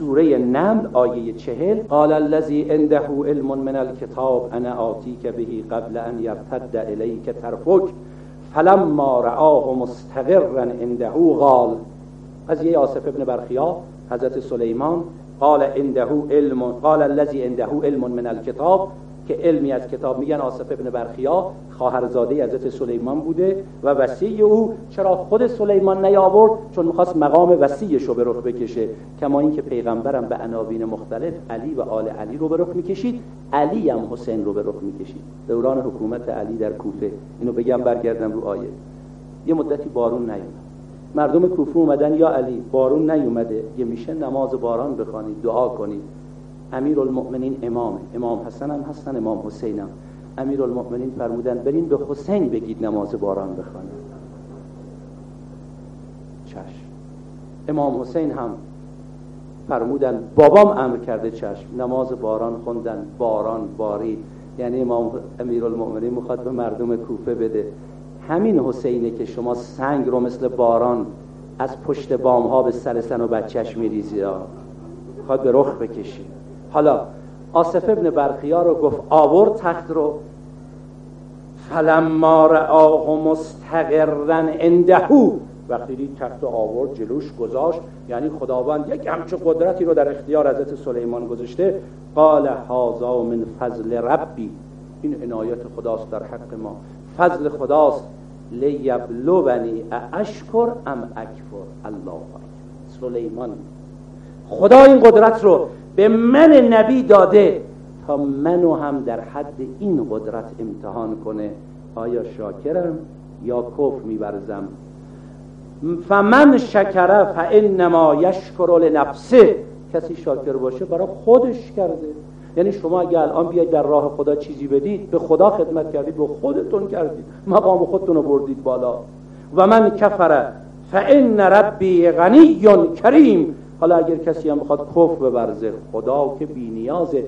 سوره نمل آیه چهل قال الذي عنده علم من الكتاب انا آتیک بهی قبل ان یرتد الیک طرفک فلما رآه مستقرا عنده قال از یه آصف ابن برخیا حضرت سلیمان قال عنده علم قال الذي عنده علم من الكتاب که علمی از کتاب میگن آصف ابن برخیا خواهرزاده حضرت سلیمان بوده و وسیع او چرا خود سلیمان نیاورد؟ چون می‌خواست مقام وسیعش رو به رخ بکشه کما اینکه پیغمبرم به عناوین مختلف علی و آل علی رو به رخ می‌کشید علی هم حسین رو به رخ می‌کشید. دوران حکومت علی در کوفه. اینو بگم برگردم رو آیه. یه مدتی بارون نیومد. مردم کوفه اومدن یا علی بارون نیومده. یه میشه نماز باران بخوانید دعا کنید. امیر المؤمنین امامه امام حسن هم هستن امام حسین هم. امیر المؤمنین فرمودن برین به حسین بگید نماز باران بخوانه. چشم. امام حسین هم فرمودن بابام امر کرده چشم. نماز باران خوندن باران بارید یعنی امام امیر المؤمنین می‌خواد به مردم کوفه بده. همین حسینه که شما سنگ رو مثل باران از پشت بام ها به سر سن و بچهش میریزی می‌خواد به رخ بکشی. حالا آصف ابن برخیا رو گفت آورد تخت رو. فلما رآه مستقرن اندهو وقتی دید تخت آورد جلوش گذاشت. یعنی خداوند یک همچه قدرتی رو در اختیار حضرت سلیمان گذاشته. قال هذا من فضل ربی. این عنایت خداست در حق ما. فضل خداست لیبلونی اشکر ام اکفر. الله سلیمان. خدا این قدرت رو به من نبی داده تا منو هم در حد این قدرت امتحان کنه. آیا شاکرم یا کفر میبرزم؟ فمن شکره فانما یشکر لنفسه. کسی شاکر باشه برای خودش کرده. یعنی شما اگه الان بیاید در راه خدا چیزی بدید به خدا خدمت کردید به خودتون کردید. مقام خودتون رو بردید بالا. و من کفره فان ربی غنی کریم. حالا اگر کسی هم بخواد کف ببرزه خدا که بی نیازه